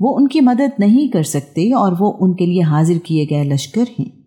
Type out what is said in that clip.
वो उनकी मदद नहीं कर सकते और वो उनके लिए हाजिर किए गए लश्कर हैं।